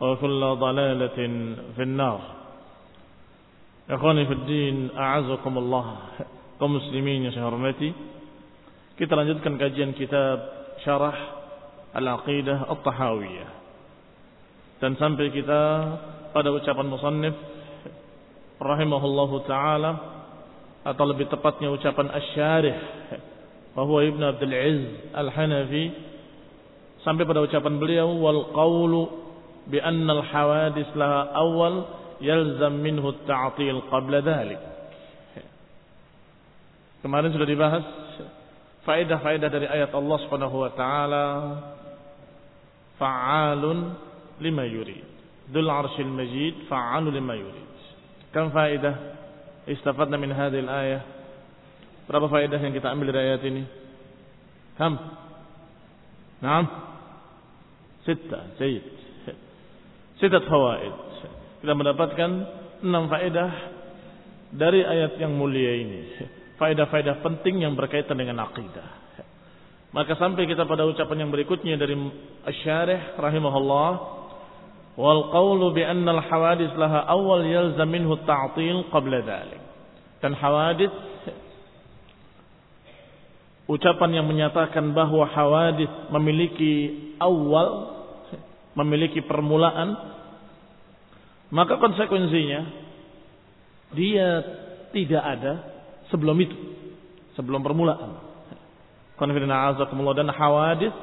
وكل ضلالة في النار Ikhwani fi din, a'azakumullah kaum muslimin yang saya hormati. Kita lanjutkan kajian kitab Syarah Al-Aqidah At-Tahawiyah. Dan sampai kita pada ucapan musannif rahimahullahu taala atau lebih tepatnya ucapan Asy-Syarih bahwa Ibnu Abdul Aziz Al-Hanafi sampai pada ucapan beliau wal qawlu anna al-hawadis laha awal yalzam minhu ta'til qabla dhalik. Kemarin sudah dibahas faedah-faedah dari ayat Allah Subhanahu wa taala fa'alun lima yurid. Dzul 'arsyil majid fa'alun lima yurid. Kam faedah istafadna min hadhihi al-ayah? Berapa faedah yang kita ambil dari ayat ini? Kam? Naam? Sitta, Sayyid. Sitat fawaid kita mendapatkan enam faedah dari ayat yang mulia ini. Faedah-faedah penting yang berkaitan dengan akidah. Maka sampai kita pada ucapan yang berikutnya dari Asy-Syarih rahimahullah wal qawlu bi anna al hawadis laha awal yalzam minhu ta'til qabla dhalik. Dan hawadis ucapan yang menyatakan bahwa hawadis memiliki awal memiliki permulaan maka konsekuensinya dia tidak ada sebelum itu, sebelum permulaan. Konfidana azakumullah dan hawadis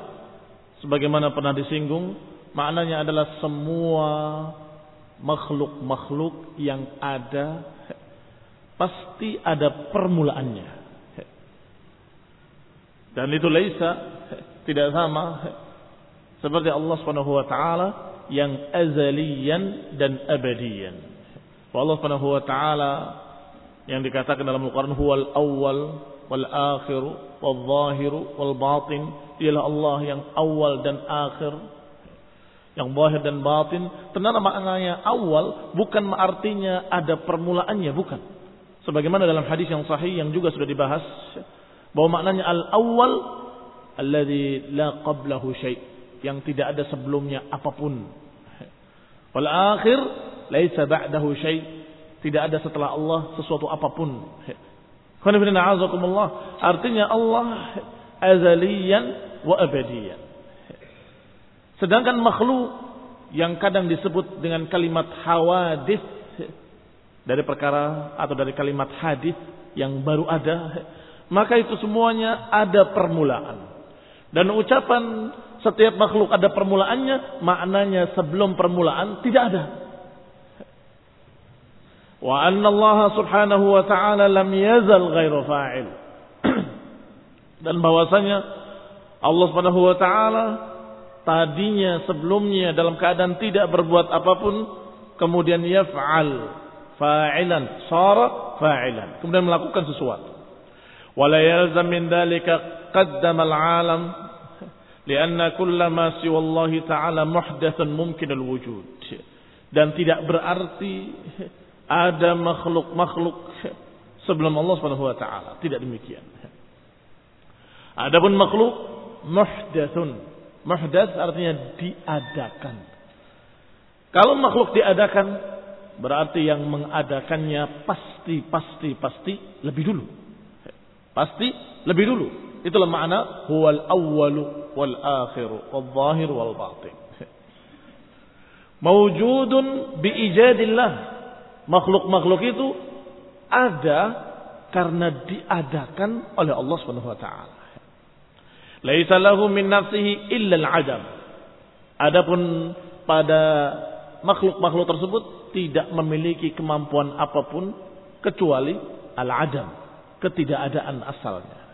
sebagaimana pernah disinggung maknanya adalah semua makhluk-makhluk yang ada pasti ada permulaannya. Dan itu laisa tidak sama seperti Allah Subhanahu wa taala yang azalian dan abadian. Allah Subhanahu wa taala yang dikatakan dalam Al-Qur'an huwal awwal wal akhir wal zahir wal batin. Dialah Allah yang awal dan akhir. Yang zahir dan batin. Ternyata maknanya awal bukan artinya ada permulaannya bukan. Sebagaimana dalam hadis yang sahih yang juga sudah dibahas bahwa maknanya al awwal alladhi la qablahu syai' yang tidak ada sebelumnya apa pun. Wal akhir laisa ba'dahu syai. Tidak ada setelah Allah sesuatu apa pun. Artinya Allah azaliyan wa abadiyan. Sedangkan makhluk yang kadang disebut dengan kalimat hawadis dari perkara atau dari kalimat hadis yang baru ada, maka itu semuanya ada permulaan. Dan ucapan setiap makhluk ada permulaannya, maknanya sebelum permulaan tidak ada. Wa anna Allah subhanahu wa ta'ala lam yazal ghairu fa'il. Dan bahwasanya Allah subhanahu wa ta'ala tadinya sebelumnya dalam keadaan tidak berbuat apa pun kemudian yaf'al fa'ilan sara fa'ilan kemudian melakukan sesuatu wala yalzam min dhalika qaddama al-'alam lianna kullama siwa Allah ta'ala muhdatsun mumkin al-wujud dan tidak berarti ada makhluk-makhluk sebelum Allah Subhanahu wa taala. Tidak demikian. Adapun makhluk muhdatsun. Muhdats artinya diadakan. Kalau makhluk diadakan berarti yang mengadakannya pasti pasti pasti lebih dulu. Pasti lebih dulu. Itulah makna huwal awwalu wal akhiru wal zahir wal batin. Mawjudun bi ijadillah makhluk-makhluk itu ada karena diadakan oleh Allah Subhanahu wa taala. Laisa lahu min nafsihi illa al-adam. Adapun pada makhluk-makhluk tersebut tidak memiliki kemampuan apa pun kecuali al-adam, ketidakadaan asalnya.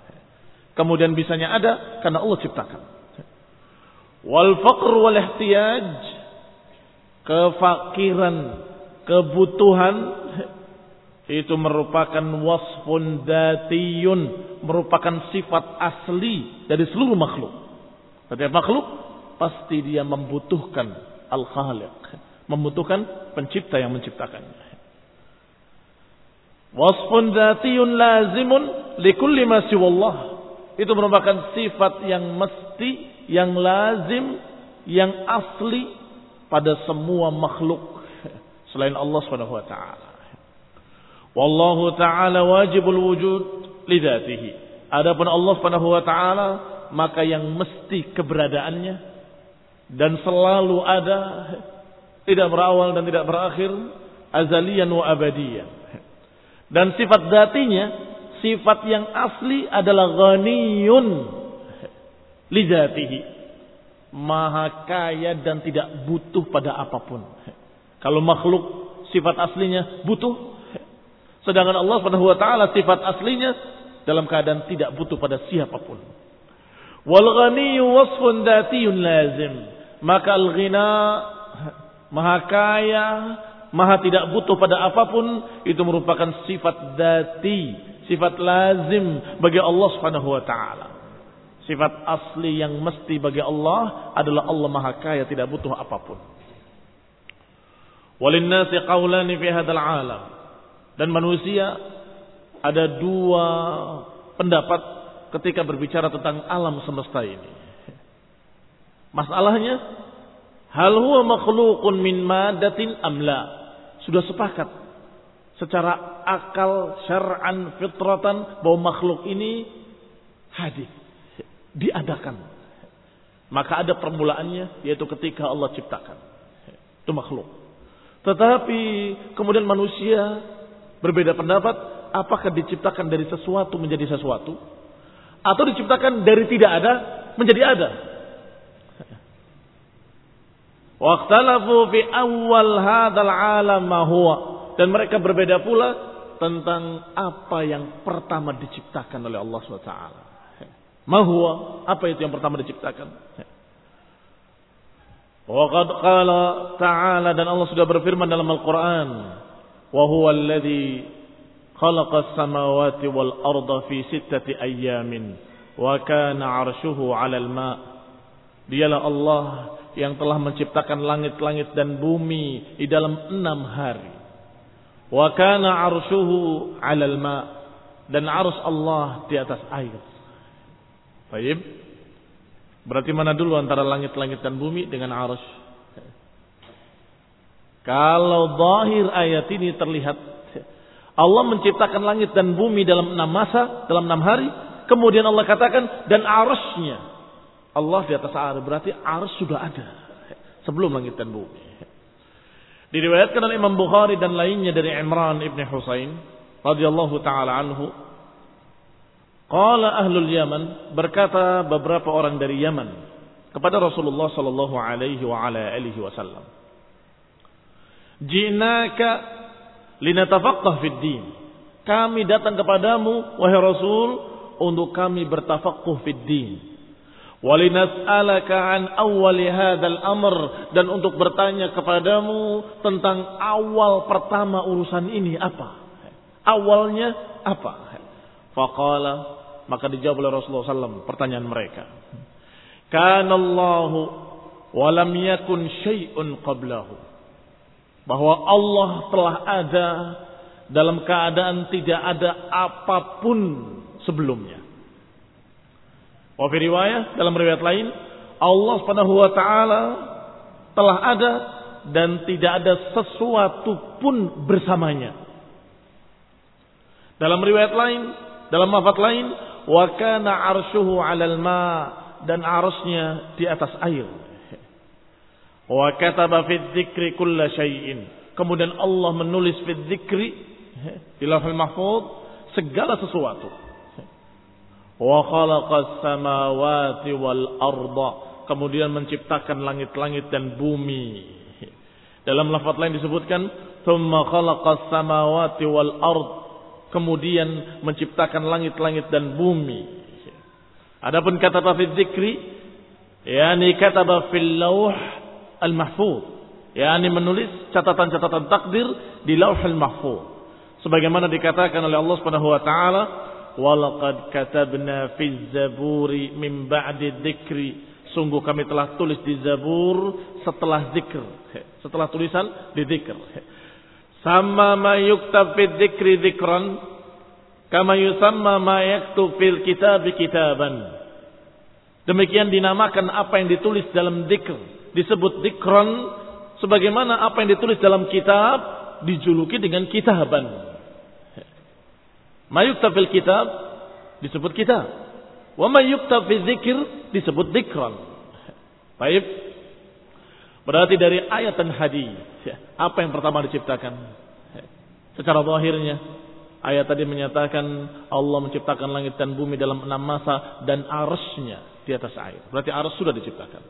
Kemudian bisanya ada karena Allah ciptakan. Wal faqr wal ihtiyaj kefakiran kebutuhan itu merupakan wasfun datiyun, merupakan sifat asli dari seluruh makhluk. Setiap makhluk pasti dia membutuhkan al-khaliq, membutuhkan pencipta yang menciptakannya. Wasfun datiyun lazimun likulli ma siwallah. Itu merupakan sifat yang mesti, yang lazim, yang asli pada semua makhluk selain Allah Subhanahu wa taala. Wallahu taala wajibul wujud lidatihi. Adapun Allah Subhanahu wa taala maka yang mesti keberadaannya dan selalu ada tidak berawal dan tidak berakhir azalian wa abadiyan. Dan sifat datinya sifat yang asli adalah ghaniyun lidatihi. Maha kaya dan tidak butuh pada apa pun. Kalau makhluk sifat aslinya butuh, sedangkan Allah Subhanahu wa taala sifat aslinya dalam keadaan tidak butuh pada siapa pun. Wal ghaniyyu wasfun datiyun lazim. Maka al-ghina maha kaya, maha tidak butuh pada apa pun itu merupakan sifat dati, sifat lazim bagi Allah Subhanahu wa taala. Sifat asli yang mesti bagi Allah adalah Allah maha kaya tidak butuh apa pun. Walinnasi qawlani fi hadzal alam. Dan manusia ada dua pendapat ketika berbicara tentang alam semesta ini. Masalahnya, hal huwa makhluqun min madatin amla? Sudah sepakat secara akal, syar'an, fitratan bahwa makhluk ini hadir, diadakan. Maka ada permulaannya yaitu ketika Allah ciptakan. Itu makhluk. Tetapi kemudian manusia berbeda pendapat apakah diciptakan dari sesuatu menjadi sesuatu atau diciptakan dari tidak ada menjadi ada. Waqtalafu fi awal hadzal alam ma huwa dan mereka berbeda pula tentang apa yang pertama diciptakan oleh Allah SWT. Mahua, apa itu yang pertama diciptakan? Waqad qala ta'ala dan Allah sudah berfirman dalam Al-Qur'an, "Wa huwa alladhi khalaqa as-samawati wal arda fi sittati ayyamin wa kana 'arshuhu 'alal ma'." Dialah Allah yang telah menciptakan langit-langit dan bumi di dalam enam hari. Wa kana 'arshuhu 'alal ma' dan arus Allah di atas air. Baik. Berarti mana dulu antara langit-langit dan bumi dengan arus? Kalau zahir ayat ini terlihat Allah menciptakan langit dan bumi dalam enam masa, dalam enam hari. Kemudian Allah katakan dan arusnya. Allah di atas arus berarti arus sudah ada sebelum langit dan bumi. Diriwayatkan oleh Imam Bukhari dan lainnya dari Imran ibn Husain radhiyallahu taala anhu Qala ahlul Yaman berkata beberapa orang dari Yaman kepada Rasulullah sallallahu alaihi wa ala alihi wasallam. Jinaka linatafaqqah fid din. Kami datang kepadamu wahai Rasul untuk kami bertafaqquh fid din. Walinas'alaka an awwali hadzal amr dan untuk bertanya kepadamu tentang awal pertama urusan ini apa? Awalnya apa? Faqala maka dijawab oleh Rasulullah SAW pertanyaan mereka. Kana Allahu wa lam yakun qablahu. Bahwa Allah telah ada dalam keadaan tidak ada apa pun sebelumnya. Wa fi riwayah dalam riwayat lain Allah Subhanahu wa taala telah ada dan tidak ada sesuatu pun bersamanya. Dalam riwayat lain, dalam lafaz lain, wa kana arshuhu 'alal ma dan arusnya di atas air. Wa kataba fi dzikri kulla syai'in. Kemudian Allah menulis fi dzikri di Lauhul Mahfuz segala sesuatu. Wa khalaqas samawati wal arda. Kemudian menciptakan langit-langit dan bumi. Dalam lafaz lain disebutkan, "Tsumma khalaqas samawati wal ard." Kemudian menciptakan langit-langit dan bumi. Adapun kata fi dzikri, yakni kataba fil lauh al-mahfuz. yakni menulis catatan-catatan takdir di lauhul mahfuz. Sebagaimana dikatakan oleh Allah Subhanahu wa taala, "Walaqad katabna fi zaburi min ba'di dzikri." Sungguh kami telah tulis di Zabur setelah zikr. Setelah tulisan di zikr. Sama ma yuktab fi dzikri dzikran kama yusamma ma yaktub fil kitab kitaban. Demikian dinamakan apa yang ditulis dalam zikr disebut dzikran sebagaimana apa yang ditulis dalam kitab dijuluki dengan kitaban. Ma yuktab fil kitab disebut kitab. Wa ma yuktab fi dzikr disebut dzikran. Baik. Berarti dari ayat dan hadis apa yang pertama diciptakan? Secara zahirnya ayat tadi menyatakan Allah menciptakan langit dan bumi dalam enam masa dan arusnya di atas air. Berarti arus sudah diciptakan.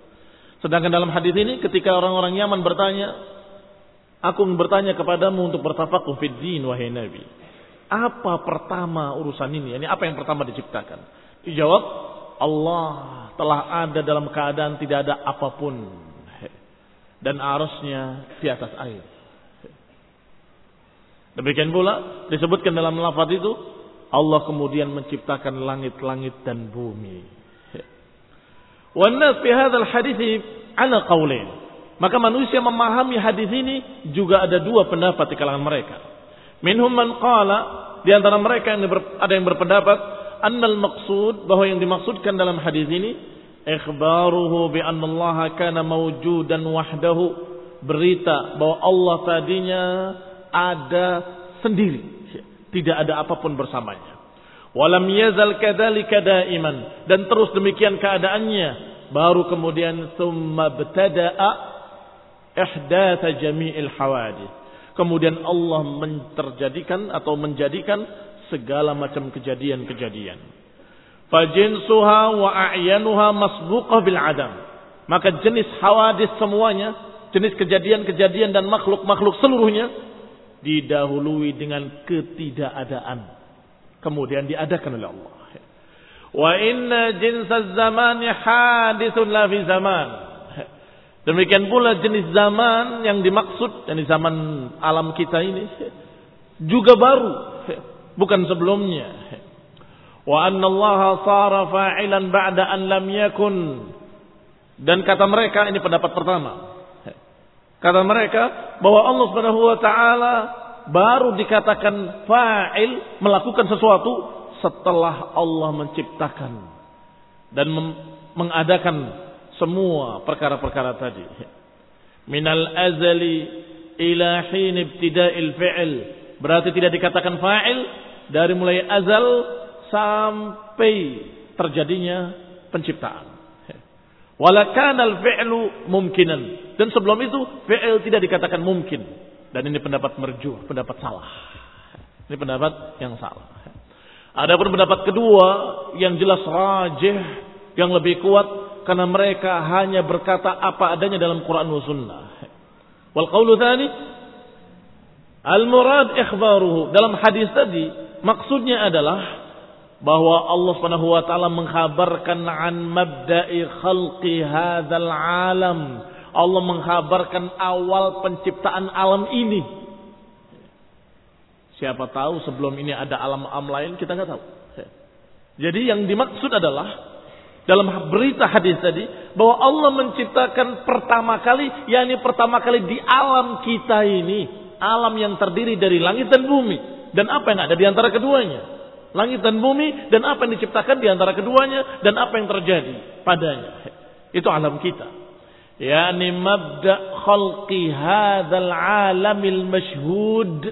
Sedangkan dalam hadis ini ketika orang-orang Yaman bertanya, aku bertanya kepadamu untuk bertafakuh fid din wahai Nabi. Apa pertama urusan ini? Ini apa yang pertama diciptakan? Dijawab, Allah telah ada dalam keadaan tidak ada apa pun. Dan arusnya di atas air. Demikian pula disebutkan dalam lafaz itu, Allah kemudian menciptakan langit-langit dan bumi. Wanas fi hadzal hadis ala qaulain. Maka manusia memahami hadis ini juga ada dua pendapat di kalangan mereka. Minhum man qala di antara mereka yang ber, ada yang berpendapat annal maqsud bahwa yang dimaksudkan dalam hadis ini ikhbaruhu bi anna Allah kana mawjudan wahdahu berita bahwa Allah tadinya ada sendiri tidak ada apa pun bersamanya. Walam yazal kadzalika daiman dan terus demikian keadaannya baru kemudian summa btada'a ihdatsa jami'il hawadith Kemudian Allah menterjadikan atau menjadikan segala macam kejadian-kejadian. Fajinsuha wa a'yanuha masbuqah bil adam. Maka jenis hawadis semuanya, jenis kejadian-kejadian dan makhluk-makhluk seluruhnya didahului dengan ketidakadaan. Kemudian diadakan oleh Allah. Wa inna jinsaz zamani hadithun la zaman. Demikian pula jenis zaman yang dimaksud, di zaman alam kita ini juga baru, bukan sebelumnya. Wa anna Allah sara fa'ilan ba'da an lam yakun. Dan kata mereka ini pendapat pertama. Kata mereka bahwa Allah Subhanahu wa taala baru dikatakan fa'il melakukan sesuatu setelah Allah menciptakan dan mengadakan semua perkara-perkara tadi. Minal azali ila hin ibtida'il fi'il. Berarti tidak dikatakan fa'il dari mulai azal sampai terjadinya penciptaan. Walakanal fi'lu mumkinan. Dan sebelum itu fi'il tidak dikatakan mungkin. Dan ini pendapat merjuh, pendapat salah. Ini pendapat yang salah. Adapun pendapat kedua yang jelas rajih, yang lebih kuat karena mereka hanya berkata apa adanya dalam Quran dan Sunnah. Wal qawlu thani Al-murad ikhbaruhu. Dalam hadis tadi, maksudnya adalah bahwa Allah Subhanahu wa taala mengkhabarkan an mabda'i khalqi hadzal alam. Allah mengkhabarkan awal penciptaan alam ini. Siapa tahu sebelum ini ada alam-alam lain kita nggak tahu. Jadi yang dimaksud adalah dalam berita hadis tadi bahwa Allah menciptakan pertama kali yakni pertama kali di alam kita ini. Alam yang terdiri dari langit dan bumi. Dan apa yang ada di antara keduanya? Langit dan bumi dan apa yang diciptakan di antara keduanya dan apa yang terjadi padanya. Itu alam kita. Yakni mabda khalqi hadzal alamil mashhud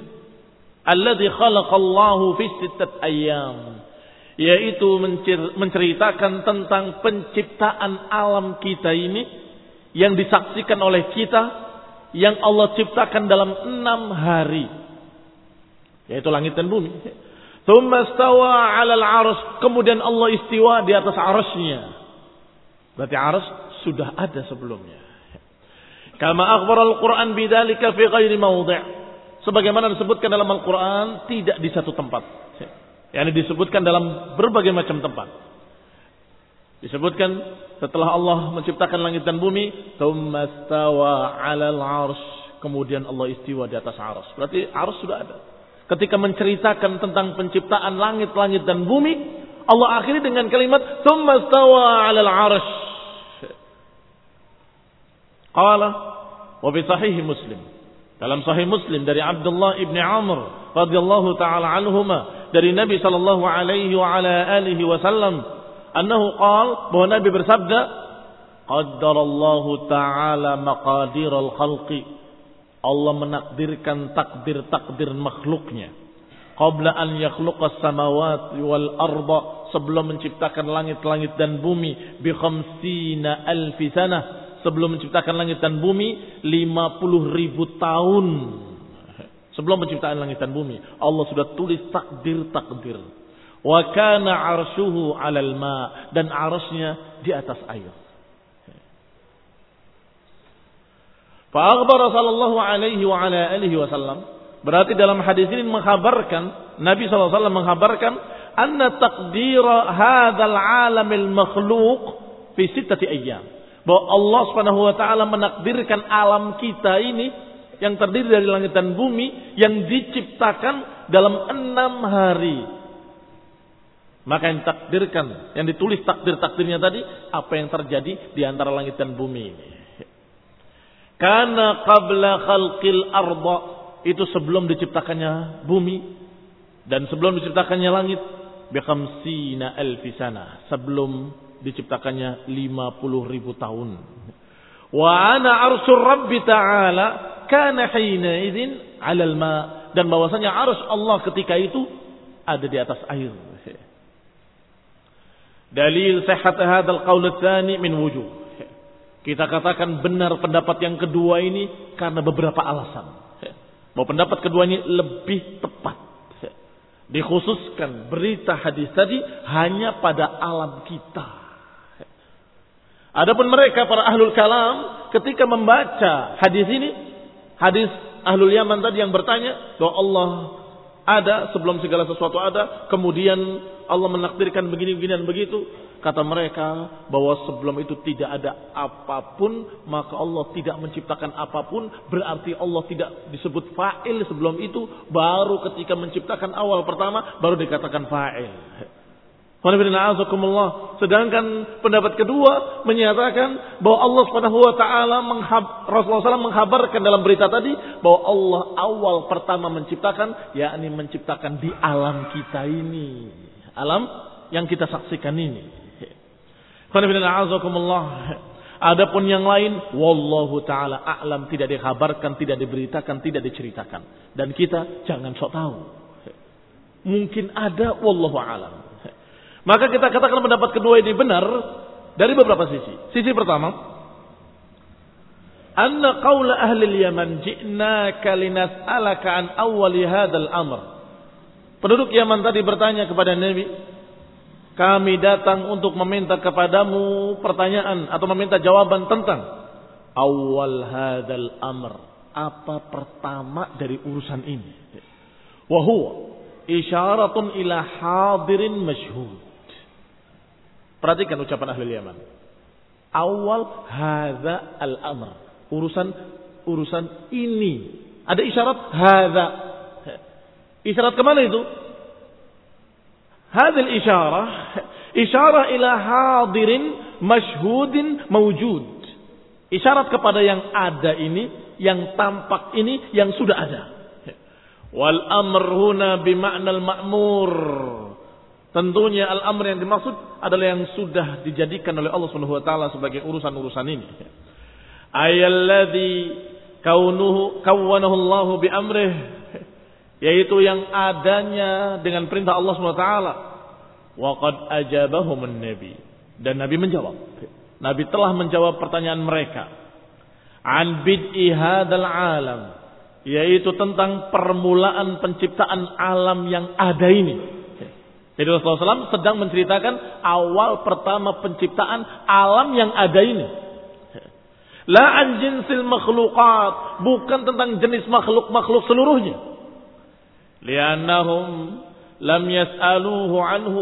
alladhi khalaqallahu fi sittat ayyam yaitu menceritakan tentang penciptaan alam kita ini yang disaksikan oleh kita yang Allah ciptakan dalam enam hari yaitu langit dan bumi. Thumma stawa 'alal 'arsy kemudian Allah istiwa di atas arasnya berarti aras sudah ada sebelumnya. Kama akhbar al-Qur'an bidzalika fi ghairi sebagaimana disebutkan dalam Al-Qur'an tidak di satu tempat yang disebutkan dalam berbagai macam tempat. Disebutkan setelah Allah menciptakan langit dan bumi, "Tsummastawa 'alal 'arsy." Kemudian Allah istiwa di atas ars. Berarti ars sudah ada. Ketika menceritakan tentang penciptaan langit-langit dan bumi, Allah akhiri dengan kalimat "Tsummastawa 'alal 'arsy." Qala wa sahih Muslim. Dalam sahih Muslim dari Abdullah ibn Amr radhiyallahu taala anhuma dari Nabi sallallahu alaihi wa ala alihi wasallam annahu qal bahwa Nabi bersabda qaddarallahu taala maqadiral khalqi. Allah menakdirkan takdir-takdir makhluknya. Qabla an yakhluqa samawati wal arda sebelum menciptakan langit-langit dan bumi bi khamsina alfi sanah sebelum menciptakan langit dan bumi 50 ribu tahun Sebelum penciptaan langit dan bumi, Allah sudah tulis takdir-takdir. Wa kana arshuhu 'alal ma dan arsy di atas air. Fa akhbara sallallahu alaihi wa ala alihi wasallam berarti dalam hadis ini menghabarkan Nabi sallallahu alaihi menghabarkan anna taqdira hadzal alamil makhluq fi sittati ayyam bahwa Allah Subhanahu wa taala menakdirkan alam kita ini yang terdiri dari langit dan bumi yang diciptakan dalam enam hari. Maka yang takdirkan, yang ditulis takdir-takdirnya tadi, apa yang terjadi di antara langit dan bumi ini. Karena qabla khalqil arba itu sebelum diciptakannya bumi dan sebelum diciptakannya langit khamsina alfi sana sebelum diciptakannya 50 ribu tahun. Wa ana arsyur rabbi ta'ala kana hina idzin 'alal ma dan bahwasanya arus Allah ketika itu ada di atas air. Dalil sehat hadzal qaul tsani min wujuh. Kita katakan benar pendapat yang kedua ini karena beberapa alasan. Bahwa pendapat kedua ini lebih tepat. Dikhususkan berita hadis tadi hanya pada alam kita. Adapun mereka para ahlul kalam ketika membaca hadis ini Hadis Ahlul Yaman tadi yang bertanya bahwa Allah ada sebelum segala sesuatu ada, kemudian Allah menakdirkan begini-begini dan begitu. Kata mereka bahwa sebelum itu tidak ada apa pun, maka Allah tidak menciptakan apa pun, berarti Allah tidak disebut fa'il sebelum itu, baru ketika menciptakan awal pertama, baru dikatakan fa'il. Sedangkan pendapat kedua menyatakan bahwa Allah Subhanahu wa taala Rasulullah SAW menghabarkan dalam berita tadi bahwa Allah awal pertama menciptakan yakni menciptakan di alam kita ini. Alam yang kita saksikan ini. Adapun yang lain wallahu taala a'lam tidak dikhabarkan, tidak diberitakan, tidak diceritakan. Dan kita jangan sok tahu. Mungkin ada wallahu a'lam. Maka kita katakan pendapat kedua ini benar dari beberapa sisi. Sisi pertama, anna qaula ahli al-Yaman ji'naka linas'alaka an awwali hadzal amr. Penduduk Yaman tadi bertanya kepada Nabi, kami datang untuk meminta kepadamu pertanyaan atau meminta jawaban tentang awal hadzal amr. apa pertama dari urusan ini. Wahua isyaratun ila hadirin masyhud. Perhatikan ucapan ahli Yaman. Awal hadza al-amr. Urusan urusan ini. Ada isyarat hadza. Isyarat ke mana itu? Hadil isyarah. Isyarah ila hadirin masyhudin mawjud. Isyarat kepada yang ada ini, yang tampak ini, yang sudah ada. Wal amr huna bima'nal ma'mur. Tentunya al-amr yang dimaksud adalah yang sudah dijadikan oleh Allah Subhanahu wa taala sebagai urusan-urusan ini. Ayalladzi kaunuhu kawwanahu Allah bi amrih yaitu yang adanya dengan perintah Allah Subhanahu wa taala. Wa qad ajabahum nabi dan nabi menjawab. Nabi telah menjawab pertanyaan mereka. An bid'i hadal alam yaitu tentang permulaan penciptaan alam yang ada ini jadi Rasulullah SAW sedang menceritakan awal pertama penciptaan alam yang ada ini. La an jinsil makhlukat. Bukan tentang jenis makhluk-makhluk seluruhnya. Liannahum lam yas'aluhu anhu.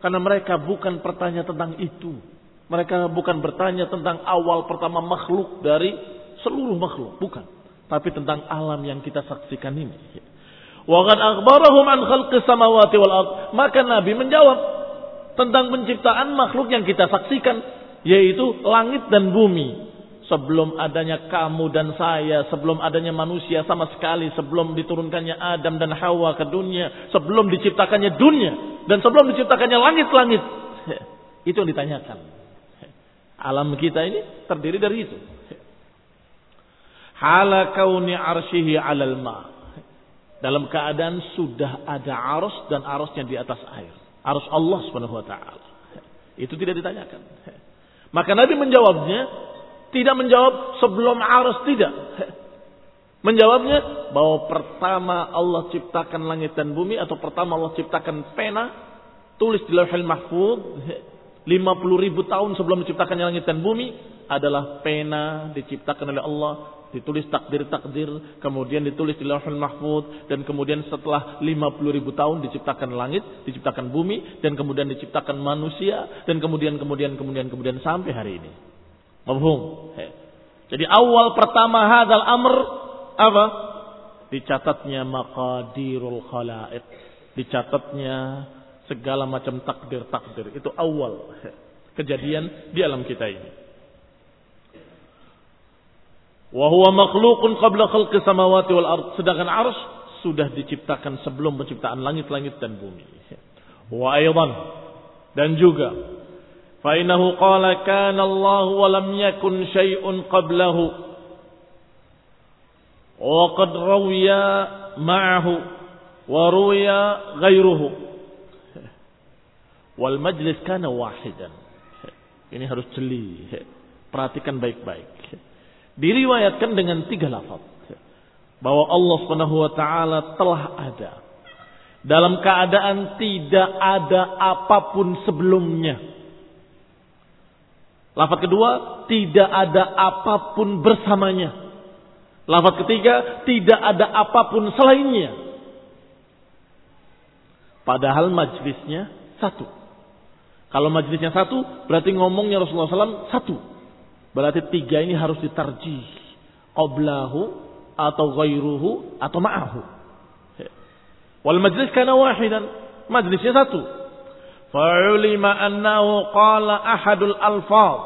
Karena mereka bukan bertanya tentang itu. Mereka bukan bertanya tentang awal pertama makhluk dari seluruh makhluk. Bukan. Tapi tentang alam yang kita saksikan ini. Wa qad akhbarahum an khalqis samawati wal ard. Maka Nabi menjawab tentang penciptaan makhluk yang kita saksikan yaitu langit dan bumi. Sebelum adanya kamu dan saya, sebelum adanya manusia sama sekali, sebelum diturunkannya Adam dan Hawa ke dunia, sebelum diciptakannya dunia dan sebelum diciptakannya langit-langit. Itu yang ditanyakan. Alam kita ini terdiri dari itu. Hala kauni arsyihi alal ma' dalam keadaan sudah ada arus dan arusnya di atas air. Arus Allah Subhanahu wa taala. Itu tidak ditanyakan. Maka Nabi menjawabnya tidak menjawab sebelum arus tidak. Menjawabnya bahwa pertama Allah ciptakan langit dan bumi atau pertama Allah ciptakan pena tulis di Lauhul Mahfuz 50 ribu tahun sebelum diciptakannya langit dan bumi adalah pena diciptakan oleh Allah ditulis takdir-takdir, kemudian ditulis di Lauhul Mahfud dan kemudian setelah 50 ribu tahun diciptakan langit, diciptakan bumi, dan kemudian diciptakan manusia, dan kemudian, kemudian, kemudian, kemudian sampai hari ini. Mabhum. Jadi awal pertama hadal amr, apa? Dicatatnya maqadirul khalaid. Dicatatnya segala macam takdir-takdir. Itu awal kejadian di alam kita ini. Wahwa makhlukun qabla khalqi samawati wal ard. Sedangkan arsh sudah diciptakan sebelum penciptaan langit-langit dan bumi. Wa aydan dan juga fa innahu qala kana Allah wa lam yakun syai'un qablahu. Wa qad rawiya ma'ahu wa ruwiya ghairuhu. Wal majlis kana wahidan. Ini harus jeli. Perhatikan baik-baik diriwayatkan dengan tiga lafaz bahwa Allah Subhanahu wa taala telah ada dalam keadaan tidak ada apa pun sebelumnya. Lafaz kedua, tidak ada apa pun bersamanya. Lafaz ketiga, tidak ada apa pun selainnya. Padahal majlisnya satu. Kalau majlisnya satu, berarti ngomongnya Rasulullah SAW satu. Berarti tiga ini harus ditarjih. Qoblahu atau ghairuhu atau ma'ahu. Wal majlis kana wahidan. Majlisnya satu. Fa'ulima annahu qala ahadul alfaz.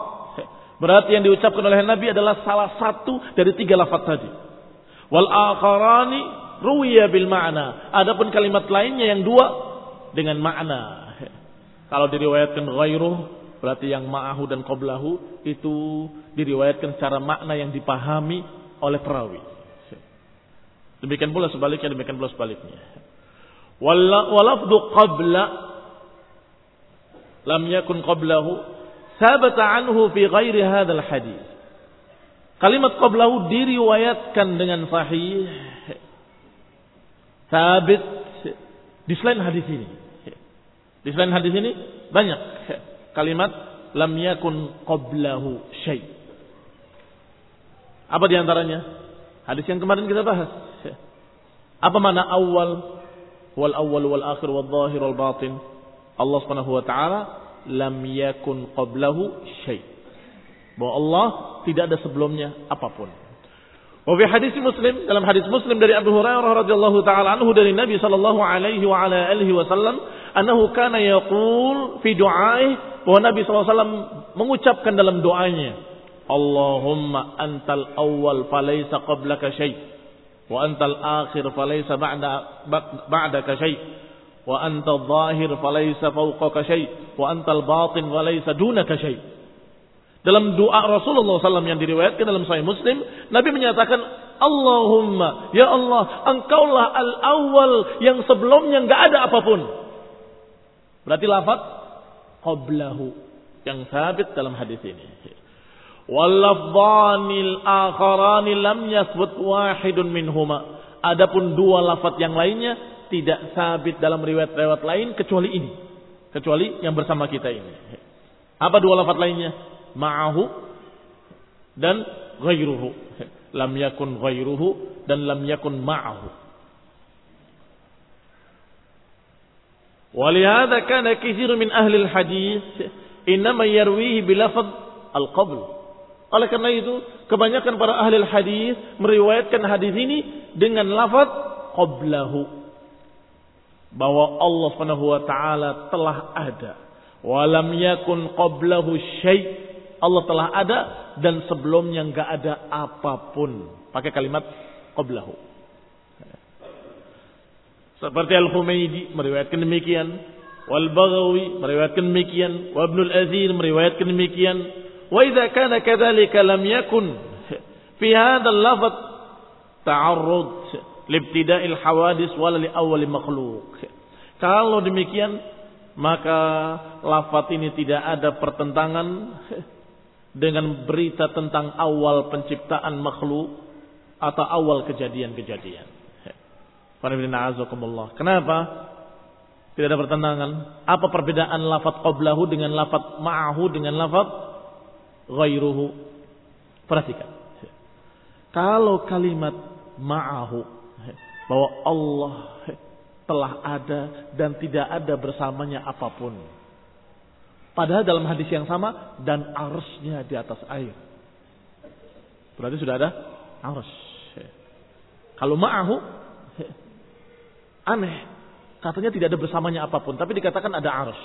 Berarti yang diucapkan oleh Nabi adalah salah satu dari tiga lafaz tadi. Wal akharani ruwiya bil ma'na. Adapun kalimat lainnya yang dua dengan makna. Kalau diriwayatkan ghairuh Berarti yang ma'ahu dan qoblahu itu diriwayatkan secara makna yang dipahami oleh perawi. Demikian pula sebaliknya, demikian pula sebaliknya. Walafdu qabla lam yakun qablahu sabata anhu fi ghairi hadzal hadis. Kalimat qablahu diriwayatkan dengan sahih sabit di selain hadis ini. Di selain hadis ini banyak kalimat lam yakun qablahu syai. Apa di antaranya? Hadis yang kemarin kita bahas. Apa mana awal? Wal awal wal akhir wal zahir wal batin. Allah Subhanahu wa taala lam yakun qablahu syai. Bahwa Allah tidak ada sebelumnya apa pun. Wa fi hadis Muslim dalam hadis Muslim dari Abu Hurairah radhiyallahu taala anhu dari Nabi sallallahu alaihi wa ala alihi wasallam annahu kana yaqul fi du'aih bahwa Nabi SAW mengucapkan dalam doanya Allahumma antal awwal falaysa qablaka syai wa antal akhir falaysa ba'da ba'daka syai wa antal zahir falaysa fawqaka syai wa antal batin falaysa dunaka syai dalam doa Rasulullah SAW yang diriwayatkan dalam Sahih Muslim, Nabi menyatakan, Allahumma, ya Allah, engkaulah al-awwal yang sebelumnya nggak ada apa pun. Berarti lafaz qablahu yang sabit dalam hadis ini. Walafdhanil akharani lam yasbut wahidun minhuma. Adapun dua lafaz yang lainnya tidak sabit dalam riwayat-riwayat lain kecuali ini. Kecuali yang bersama kita ini. Apa dua lafaz lainnya? ma'ahu dan ghairuhu. Lam yakun ghairuhu dan lam yakun ma'ahu. Walihada kana kathir min ahli al-hadis innama yarwihi bilafaz al-qabl. Oleh karena itu, kebanyakan para ahli hadis meriwayatkan hadis ini dengan lafaz qablahu. Bahwa Allah Subhanahu wa taala telah ada. Walam yakun qablahu syai' Allah telah ada dan sebelumnya nggak ada apa pun. Pakai kalimat qablahu. Seperti Al-Humaydi meriwayatkan demikian, Wal Baghawi meriwayatkan demikian, wa Al-Azir meriwayatkan demikian. Wa idza kana kadzalika lam yakun fi hadha al-lafz ta'arrud libtida'il hawadis wala li awwal makhluq. Kalau demikian maka lafaz ini tidak ada pertentangan dengan berita tentang awal penciptaan makhluk atau awal kejadian-kejadian. Kenapa? Tidak ada pertentangan. Apa perbedaan lafat qablahu dengan lafat ma'ahu dengan lafat ghairuhu? Perhatikan. Kalau kalimat ma'ahu bahwa Allah telah ada dan tidak ada bersamanya apa pun Padahal dalam hadis yang sama dan arusnya di atas air. Berarti sudah ada arus. Kalau ma'ahu aneh. Katanya tidak ada bersamanya apa pun. Tapi dikatakan ada arus.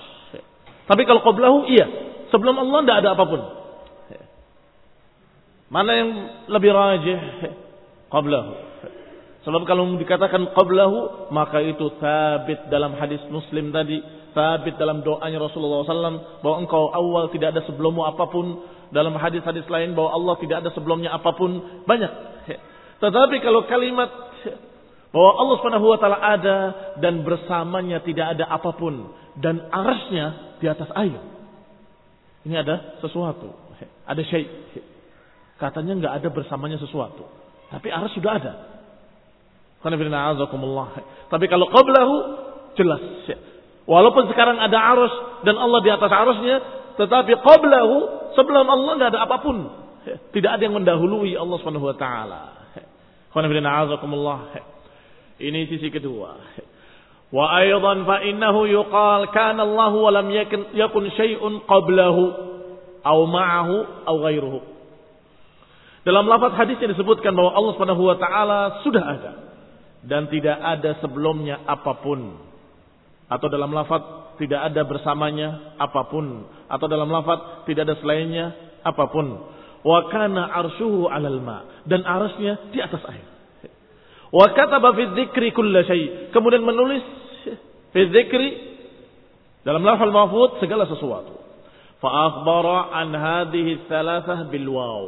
Tapi kalau qoblahu iya. Sebelum Allah tidak ada apa pun. Mana yang lebih rajih? Qablahu. Sebab kalau dikatakan qablahu, maka itu sabit dalam hadis Muslim tadi sabit dalam doanya Rasulullah SAW bahwa engkau awal tidak ada sebelummu apa pun dalam hadis-hadis lain bahwa Allah tidak ada sebelumnya apa pun banyak. Tetapi kalau kalimat bahwa Allah Subhanahu wa taala ada dan bersamanya tidak ada apa pun dan arasnya di atas air. Ini ada sesuatu, ada syai. Katanya nggak ada bersamanya sesuatu, tapi aras sudah ada. Tapi kalau qablahu jelas Walaupun sekarang ada arus dan Allah di atas arusnya, tetapi qablahu sebelum Allah nggak ada apa pun. Tidak ada yang mendahului Allah Subhanahu wa taala. Ini sisi kedua. Wa aidan fa innahu yuqal kana Allah wa lam yakun yakun syai'un qablahu aw ma'ahu aw ghairuhu. Dalam lafaz hadis yang disebutkan bahwa Allah Subhanahu wa taala sudah ada dan tidak ada sebelumnya apa pun atau dalam lafaz tidak ada bersamanya apa pun atau dalam lafaz tidak ada selainnya apa pun wa kana arshuhu 'alal ma dan arasnya di atas air wa kataba fi dzikri syai kemudian menulis fi dzikri dalam lafal mahfuz segala sesuatu fa akhbara an hadhihi thalathah bil waw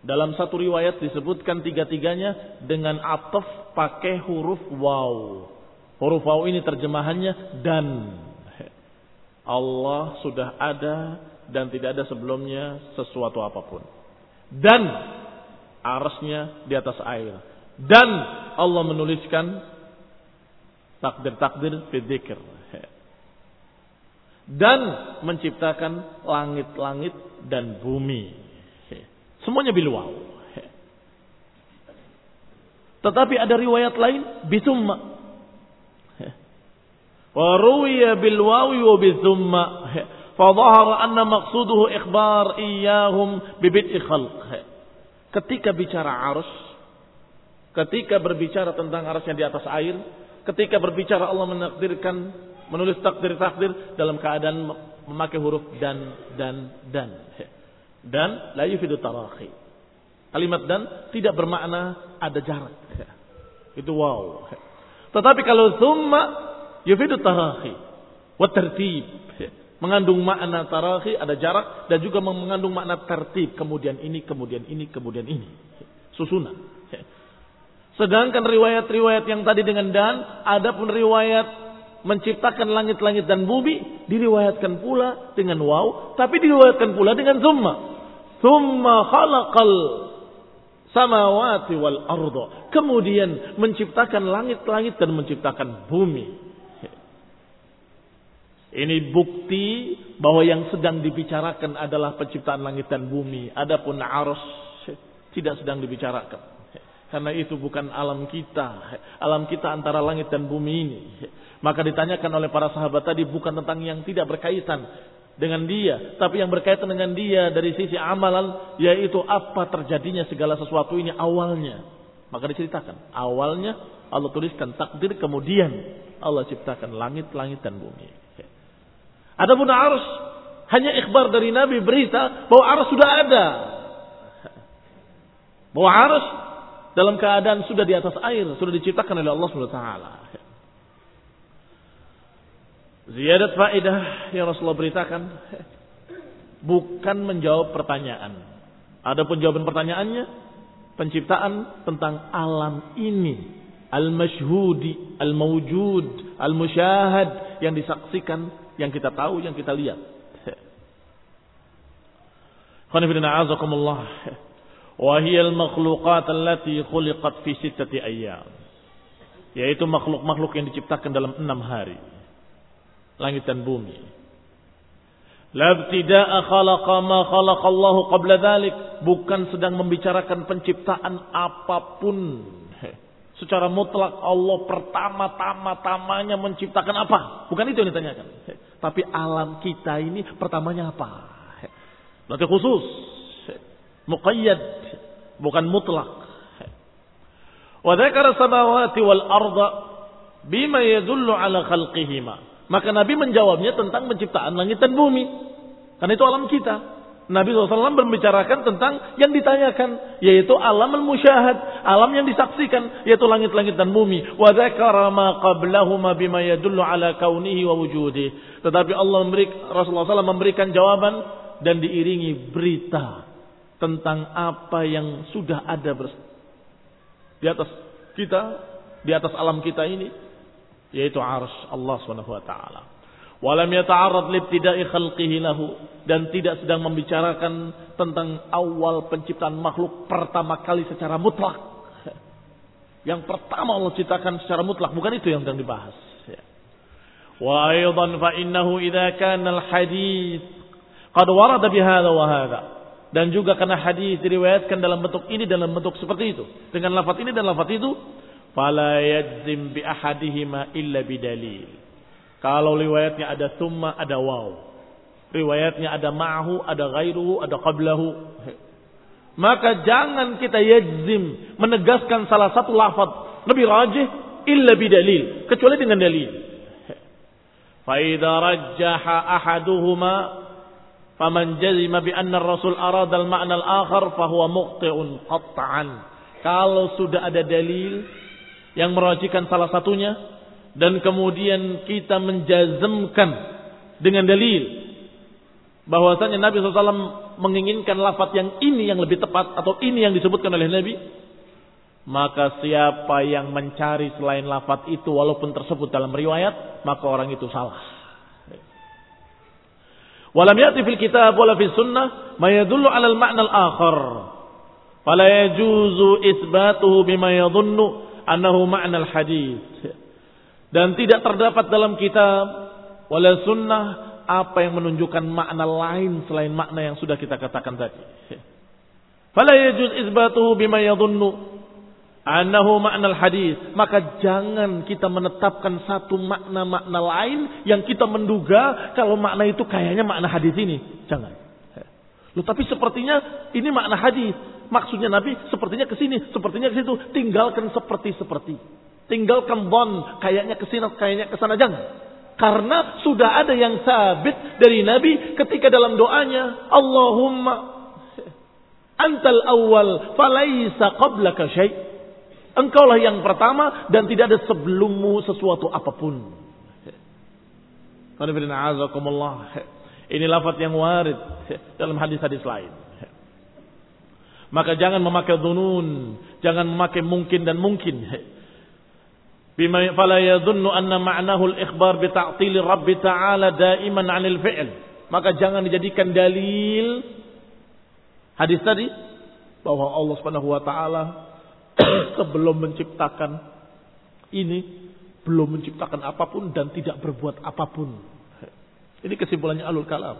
dalam satu riwayat disebutkan tiga-tiganya dengan ataf pakai huruf waw Huruf waw ini terjemahannya dan. Allah sudah ada dan tidak ada sebelumnya sesuatu apa pun. Dan arasnya di atas air. Dan Allah menuliskan takdir-takdir fidzikir. Dan menciptakan langit-langit dan bumi. Semuanya bilwaw. Tetapi ada riwayat lain bisumma. Wa ruwiya bil wawi wa bisumma. Fadhahara anna maqsuduhu ikhbar iyahum bibid'i khalq. Ketika bicara arus, ketika berbicara tentang arus yang di atas air, ketika berbicara Allah menakdirkan, menulis takdir-takdir dalam keadaan memakai huruf dan dan dan. Dan la yufidu tarahi. Kalimat dan tidak bermakna ada jarak. Itu wow. Tetapi kalau summa yufidu tarahi wa tertib. Mengandung makna tarahi ada jarak dan juga mengandung makna tertib. Kemudian ini, kemudian ini, kemudian ini. Susunan. Sedangkan riwayat-riwayat yang tadi dengan dan, ada pun riwayat menciptakan langit-langit dan bumi diriwayatkan pula dengan waw tapi diriwayatkan pula dengan summa. Summa khalaqal samawati wal arda. Kemudian menciptakan langit-langit dan menciptakan bumi. Ini bukti bahwa yang sedang dibicarakan adalah penciptaan langit dan bumi. Adapun arus tidak sedang dibicarakan karena itu bukan alam kita. Alam kita antara langit dan bumi ini. Maka ditanyakan oleh para sahabat tadi bukan tentang yang tidak berkaitan dengan dia. Tapi yang berkaitan dengan dia dari sisi amalan. Yaitu apa terjadinya segala sesuatu ini awalnya. Maka diceritakan. Awalnya Allah tuliskan takdir. Kemudian Allah ciptakan langit-langit dan bumi. Adapun arus. Hanya ikhbar dari Nabi berita bahwa arus sudah ada. Bahwa arus dalam keadaan sudah di atas air, sudah diciptakan oleh Allah Subhanahu wa taala. Ziyadat faedah yang Rasulullah beritakan bukan menjawab pertanyaan. Adapun jawaban pertanyaannya penciptaan tentang alam ini, al-masyhudi, al-mawjud, al-musyahad yang disaksikan, yang kita tahu, yang kita lihat. Qanifidina azakumullah. Wahiyal makhluqat allati khuliqat fi sittati ayyam. Yaitu makhluk-makhluk yang diciptakan dalam enam hari. Langit dan bumi. Labtida'a khalaqa ma khalaqa Allah qabla dhalik. Bukan sedang membicarakan penciptaan apa pun. Secara mutlak Allah pertama-tama-tamanya menciptakan apa? Bukan itu yang ditanyakan. Tapi alam kita ini pertamanya apa? Nanti khusus. Muqayyad bukan mutlak. Wa dzakara samawati wal arda bima yadullu ala khalqihima. Maka Nabi menjawabnya tentang penciptaan langit dan bumi. Karena itu alam kita. Nabi SAW membicarakan tentang yang ditanyakan. Yaitu alam al-musyahad. Alam yang disaksikan. Yaitu langit-langit dan bumi. Bima yadullu ala kaunihi wa. Tetapi Allah memberi, Rasulullah SAW memberikan jawaban dan diiringi berita tentang apa yang sudah ada di atas kita, di atas alam kita ini, yaitu arsh Allah Subhanahu wa taala. Walam yata'arrad libtida'i khalqihi lahu dan tidak sedang membicarakan tentang awal penciptaan makhluk pertama kali secara mutlak. Yang pertama Allah ciptakan secara mutlak, bukan itu yang sedang dibahas. Wa aidan fa innahu idza kana al-hadits qad warada bihadza wa hadza dan juga karena hadis diriwayatkan dalam bentuk ini dalam bentuk seperti itu. Dengan lafaz ini dan lafaz itu fala yajzim bi ahadihima illa bidalil. Kalau riwayatnya ada summa ada waw. Riwayatnya ada ma'hu ada ghairuhu ada qablahu. Maka jangan kita yajzim menegaskan salah satu lafaz lebih rajih illa bidalil kecuali dengan dalil. Fa idza rajjaha ahaduhuma Faman jazima bi anna Rasul arada al-ma'na al-akhar fahuwa muqti'un qat'an. Kalau sudah ada dalil yang merajikan salah satunya dan kemudian kita menjazmkan dengan dalil bahwasanya Nabi SAW menginginkan lafaz yang ini yang lebih tepat atau ini yang disebutkan oleh Nabi maka siapa yang mencari selain lafaz itu walaupun tersebut dalam riwayat maka orang itu salah Walam yati fil kitab wala fil sunnah ma yadullu ala al ma'na al akhar. Fala yajuzu isbatuhu bima yadhunnu annahu ma'na al hadith. Dan tidak terdapat dalam kitab wala sunnah apa yang menunjukkan makna lain selain makna yang sudah kita katakan tadi. Fala yajuz isbatuhu bima yadhunnu Anahu makna hadis. Maka jangan kita menetapkan satu makna-makna lain yang kita menduga kalau makna itu kayaknya makna hadis ini. Jangan. Loh, tapi sepertinya ini makna hadis. Maksudnya Nabi sepertinya ke sini, sepertinya ke situ. Tinggalkan seperti-seperti. Tinggalkan bon, kayaknya ke sini, kayaknya ke sana jangan. Karena sudah ada yang sabit dari Nabi ketika dalam doanya, Allahumma antal awal falaisa qablaka syai' Engkaulah yang pertama dan tidak ada sebelummu sesuatu apa pun. Ini lafaz yang warid dalam hadis-hadis lain. Maka jangan memakai dunun, jangan memakai mungkin dan mungkin. Bima fala yadhunnu anna ma'nahu al-ikhbar bi ta'til Rabb ta'ala daiman 'anil fi'l. Maka jangan dijadikan dalil hadis tadi bahwa Allah Subhanahu wa taala sebelum menciptakan ini belum menciptakan apa pun dan tidak berbuat apa pun. Ini kesimpulannya alul kalam.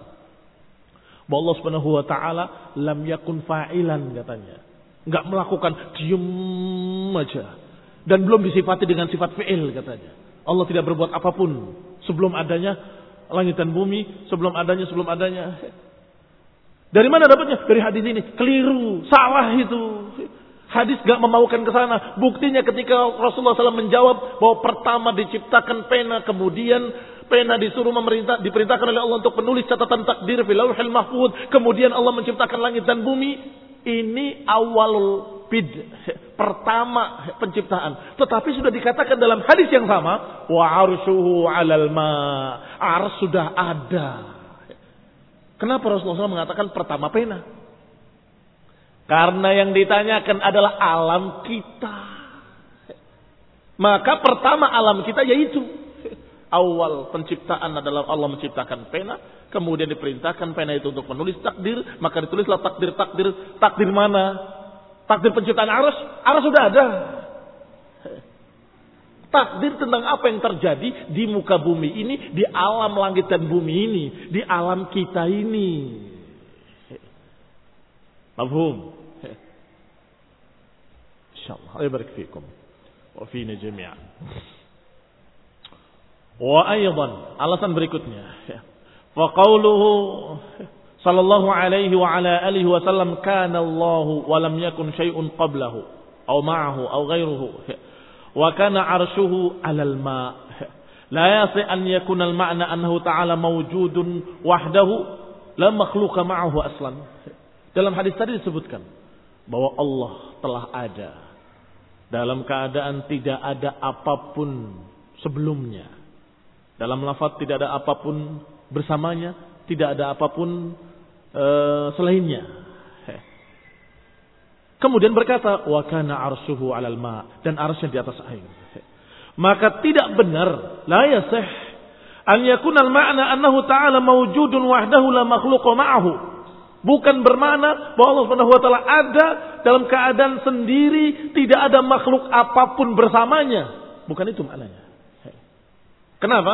Bahwa Allah Subhanahu wa taala lam yakun fa'ilan katanya. Enggak melakukan diem aja dan belum disifati dengan sifat fi'il katanya. Allah tidak berbuat apa pun sebelum adanya langit dan bumi, sebelum adanya sebelum adanya. Dari mana dapatnya? Dari hadis ini. Keliru, salah itu. Hadis gak memaukan ke sana. Buktinya ketika Rasulullah SAW menjawab bahwa pertama diciptakan pena, kemudian pena disuruh memerintah, diperintahkan oleh Allah untuk menulis catatan takdir filauhil mahfud, kemudian Allah menciptakan langit dan bumi. Ini awal bid, pertama penciptaan. Tetapi sudah dikatakan dalam hadis yang sama, wa arshuhu 'alal ma. Ars sudah ada. Kenapa Rasulullah SAW mengatakan pertama pena? Karena yang ditanyakan adalah alam kita. Maka pertama alam kita yaitu awal penciptaan adalah Allah menciptakan pena, kemudian diperintahkan pena itu untuk menulis takdir, maka ditulislah takdir-takdir, takdir mana? Takdir penciptaan arus, arus sudah ada. Takdir tentang apa yang terjadi di muka bumi ini, di alam langit dan bumi ini, di alam kita ini. Mafhum? شاء الله. الله يبارك فيكم. وفينا جميعا. وأيضا alasan berikutnya فقوله صلى الله عليه وعلى آله وسلم كان الله ولم يكن شيء قبله أو معه أو غيره. وكان عرشه على الماء. لا يصح أن يكون المعنى أنه تعالى موجود وحده لا مخلوق معه أصلا. Dalam hadis tadi disebutkan bahwa Allah telah ada dalam keadaan tidak ada apa pun sebelumnya. Dalam lafaz tidak ada apa pun bersamanya, tidak ada apa pun uh, selainnya. Kemudian berkata, wa kana arsuhu 'alal ma dan arsy di atas air. Maka tidak benar, la yasih an yakuna al-ma'na annahu ta'ala mawjudun wahdahu la makhluqa ma'ahu. Bukan bermakna bahwa Allah Subhanahu wa taala ada dalam keadaan sendiri, tidak ada makhluk apa pun bersamanya. Bukan itu maknanya. Kenapa?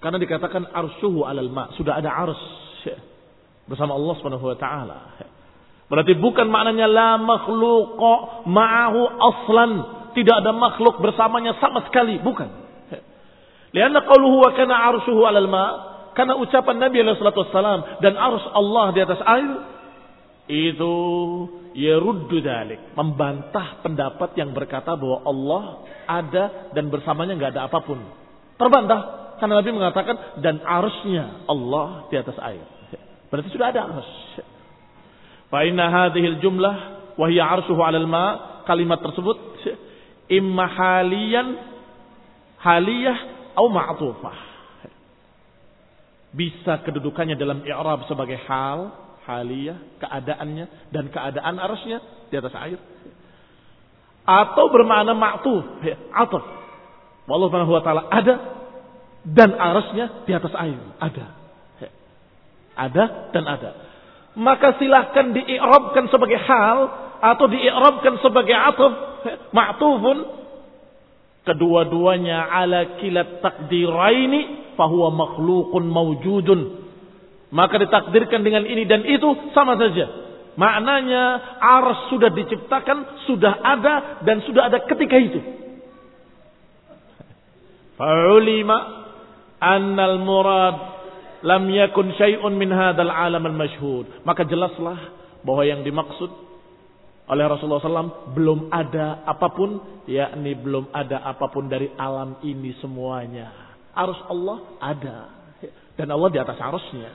Karena dikatakan arsyuhu alal ma, sudah ada ars bersama Allah Subhanahu wa taala. Berarti bukan maknanya la makhluqa ma'ahu aslan, tidak ada makhluk bersamanya sama sekali, bukan. Lianna qauluhu wa kana arsyuhu alal ma' Karena ucapan Nabi SAW dan arus Allah di atas air itu yeruddu dalik membantah pendapat yang berkata bahwa Allah ada dan bersamanya nggak ada apa pun. Terbantah karena Nabi mengatakan dan arusnya Allah di atas air. Berarti sudah ada arus. Fa inna hadhil jumlah wa hiya arshuhu 'alal ma kalimat tersebut imma haliyan haliyah atau ma'tufah bisa kedudukannya dalam i'rab sebagai hal, haliyah, keadaannya dan keadaan arasnya di atas air. Atau bermakna ma'tuf, ya, ataf. Allah Subhanahu wa taala ada dan arasnya di atas air, ada. Ya. Ada dan ada. Maka silahkan di'irabkan sebagai hal atau di'irabkan sebagai ataf, ya, ma'tufun kedua-duanya ala kilat takdiraini fahuwa makhlukun mawjudun. Maka ditakdirkan dengan ini dan itu sama saja. Maknanya ars sudah diciptakan, sudah ada dan sudah ada ketika itu. Fa'ulima annal murad lam yakun syai'un min hadzal alam al mashhud. Maka jelaslah bahwa yang dimaksud oleh Rasulullah SAW belum ada apa pun, yakni belum ada apa pun dari alam ini semuanya. Arus Allah ada. Dan Allah di atas arusnya.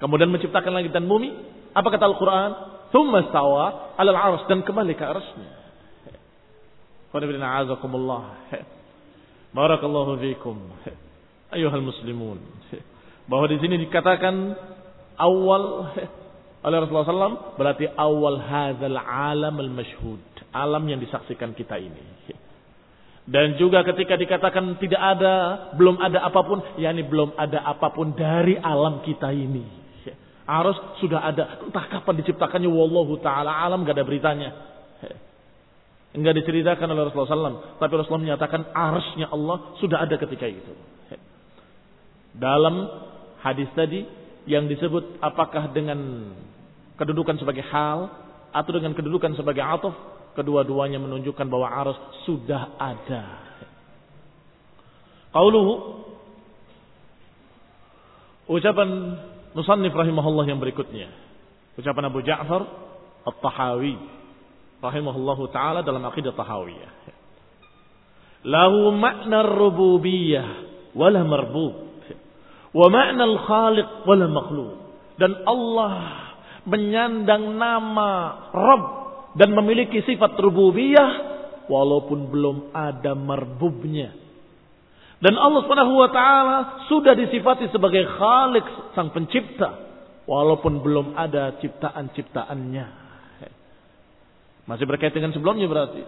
Kemudian menciptakan langit dan bumi. Apa kata Al-Quran? Thumma stawa alal arus. Dan kembali ke arusnya. Barakallahu fikum. Ayuhal muslimun. Bahwa di sini dikatakan awal oleh Rasulullah SAW berarti awal hadzal alam al mashhud alam yang disaksikan kita ini. Dan juga ketika dikatakan tidak ada belum ada apa pun yakni belum ada apa pun dari alam kita ini. Harus sudah ada. Entah kapan diciptakannya wallahu taala alam gak ada beritanya. Enggak diceritakan oleh Rasulullah SAW tapi Rasulullah menyatakan arusnya Allah sudah ada ketika itu. Dalam hadis tadi yang disebut apakah dengan kedudukan sebagai hal atau dengan kedudukan sebagai atuf, kedua-duanya menunjukkan bahwa arus sudah ada. Qauluhu ucapan musannif rahimahullah yang berikutnya. Ucapan Abu Ja'far At-Tahawi rahimahullahu taala dalam aqidah Tahawiyah. Lahu makna rububiyah wala marbub wa makna al-khaliq wala makhluq. Dan Allah menyandang nama Rabb dan memiliki sifat rububiyah walaupun belum ada marbubnya. Dan Allah Subhanahu wa taala sudah disifati sebagai Khalik sang pencipta walaupun belum ada ciptaan-ciptaannya. Masih berkaitan dengan sebelumnya berarti.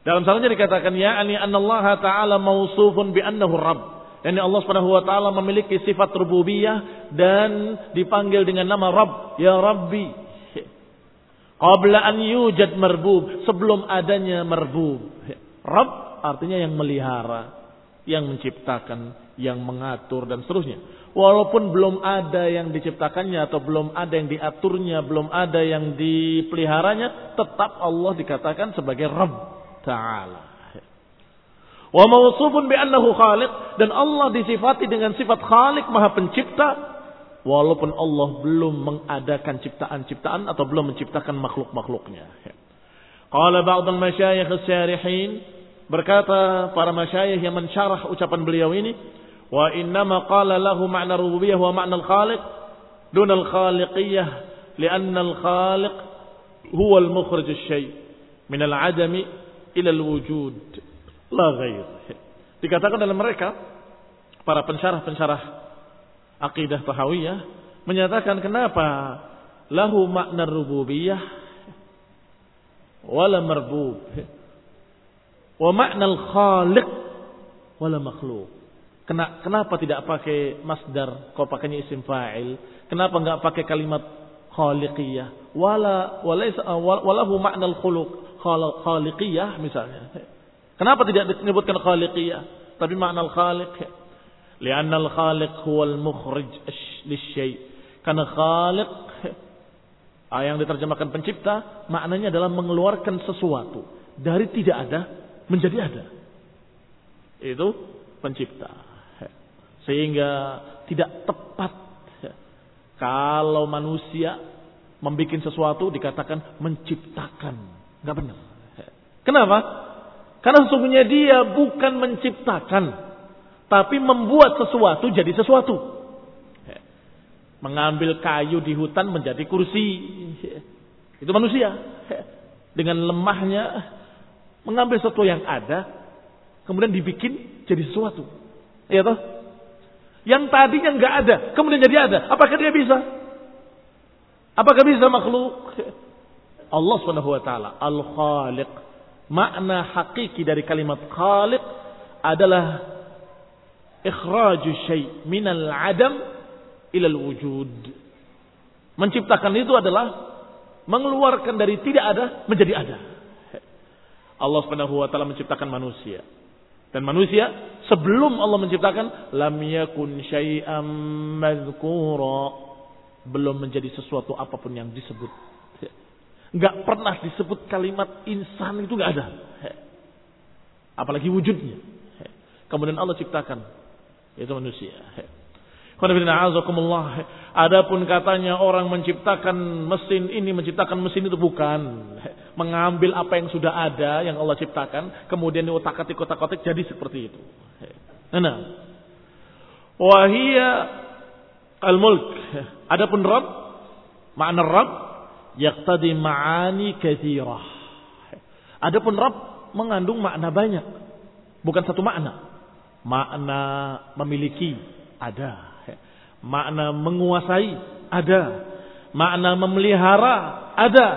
Dalam salahnya dikatakan ya ani annallaha ta'ala mausufun bi annahu rabb. Yani Allah Subhanahu wa taala memiliki sifat rububiyah dan dipanggil dengan nama Rabb, ya Rabbi. Qabla an yujad marbub, sebelum adanya marbub. Rabb artinya yang melihara, yang menciptakan, yang mengatur dan seterusnya. Walaupun belum ada yang diciptakannya atau belum ada yang diaturnya, belum ada yang dipeliharanya, tetap Allah dikatakan sebagai Rabb Ta'ala. Wa mawsufun bi annahu khaliq. Dan Allah disifati dengan sifat khaliq maha pencipta. Walaupun Allah belum mengadakan ciptaan-ciptaan atau belum menciptakan makhluk-makhluknya. Qala ba'd al-masyayikh as-sarihin berkata para masyayikh yang mensyarah ucapan beliau ini wa innama qala lahu ma'na rububiyyah wa ma'na al-khaliq. Dun al-khaliqiyyah lianna al-khaliq huwa al-mukhrij asy-syai' min al-'adami ila al-wujud La ghair. Dikatakan dalam mereka, para pensyarah-pensyarah akidah tahawiyah, menyatakan kenapa lahu makna rububiyah wala marbub wa makna al-khaliq wala makhluk. Kenapa tidak pakai masdar, kau pakainya isim fa'il? Kenapa enggak pakai kalimat khaliqiyah? Wala walaysa walahu makna al-khuluq khaliqiyah misalnya. Kenapa tidak disebutkan khaliqiyah? Tapi makna al-khaliq. Lianna al-khaliq huwa al-mukhrij lisyai. Karena khaliq ah, yang diterjemahkan pencipta maknanya adalah mengeluarkan sesuatu dari tidak ada menjadi ada. Itu pencipta. Sehingga tidak tepat kalau manusia membuat sesuatu dikatakan menciptakan. Enggak benar. Kenapa? Karena sesungguhnya dia bukan menciptakan, tapi membuat sesuatu jadi sesuatu. Mengambil kayu di hutan menjadi kursi. Itu manusia. Dengan lemahnya mengambil sesuatu yang ada, kemudian dibikin jadi sesuatu. Iya toh? Yang tadinya nggak ada, kemudian jadi ada. Apakah dia bisa? Apakah bisa makhluk? Allah Subhanahu wa taala Al-Khaliq makna hakiki dari kalimat khaliq adalah ikhraju syai' minal adam ilal wujud. Menciptakan itu adalah mengeluarkan dari tidak ada menjadi ada. Allah Subhanahu wa taala menciptakan manusia. Dan manusia sebelum Allah menciptakan lam yakun syai'am belum menjadi sesuatu apa pun yang disebut. Nggak pernah disebut kalimat insan itu nggak ada. Apalagi wujudnya. Kemudian Allah ciptakan. Itu manusia. Adapun katanya orang menciptakan mesin ini, menciptakan mesin itu bukan. Mengambil apa yang sudah ada, yang Allah ciptakan. Kemudian diotak-atik, kotak-kotak jadi seperti itu. Nah. Wahia al-mulk. Adapun Rabb, makna Rabb, yaqtadi ma'ani kathirah. Adapun Rabb mengandung makna banyak. Bukan satu makna. Makna memiliki ada Makna menguasai ada. Makna memelihara ada.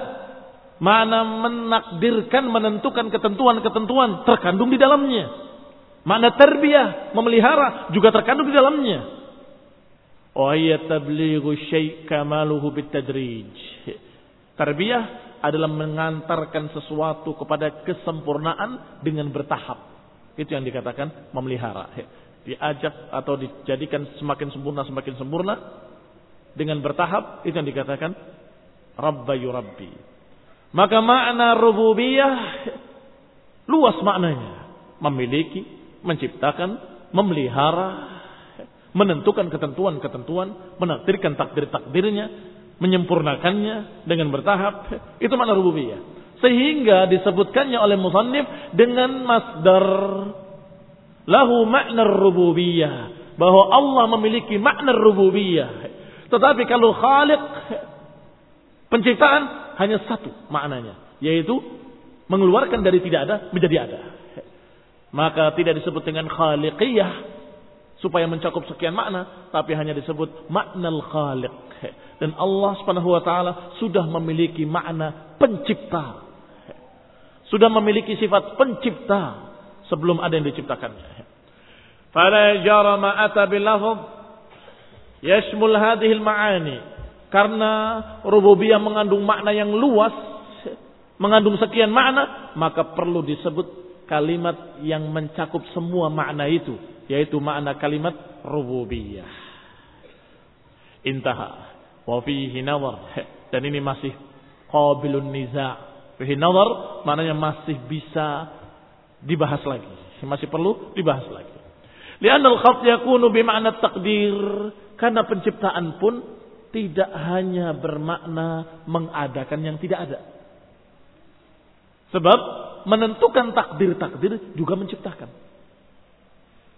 Makna menakdirkan, menentukan ketentuan-ketentuan terkandung di dalamnya. Makna terbiah, memelihara juga terkandung di dalamnya. Wa tablighu syai' kamaluhu bitadrij. Tarbiyah adalah mengantarkan sesuatu kepada kesempurnaan dengan bertahap. Itu yang dikatakan memelihara. Diajak atau dijadikan semakin sempurna semakin sempurna dengan bertahap itu yang dikatakan rabba yurabbi. Maka makna rububiyah luas maknanya. Memiliki menciptakan memelihara menentukan ketentuan-ketentuan menakdirkan takdir-takdirnya menyempurnakannya dengan bertahap. Itu makna rububiyah. Sehingga disebutkannya oleh musannif dengan masdar. Lahu makna rububiyah. Bahwa Allah memiliki makna rububiyah. Tetapi kalau khaliq penciptaan hanya satu maknanya. Yaitu mengeluarkan dari tidak ada menjadi ada. Maka tidak disebut dengan khaliqiyah supaya mencakup sekian makna tapi hanya disebut makna khaliq. Dan Allah Subhanahu wa taala sudah memiliki makna pencipta. Sudah memiliki sifat pencipta sebelum ada yang diciptakannya. Fala jarama ata bil yashmul hadhihi maani. Karena rububiyah mengandung makna yang luas, mengandung sekian makna, maka perlu disebut kalimat yang mencakup semua makna itu, yaitu makna kalimat rububiyah. Intaha. Wa fihi nazar. Dan ini masih qabilun niza'. Fihi nazar maknanya masih bisa dibahas lagi. Masih perlu dibahas lagi. Lian al-khat yakunu bima'na takdir. Karena penciptaan pun tidak hanya bermakna mengadakan yang tidak ada. Sebab menentukan takdir-takdir juga menciptakan.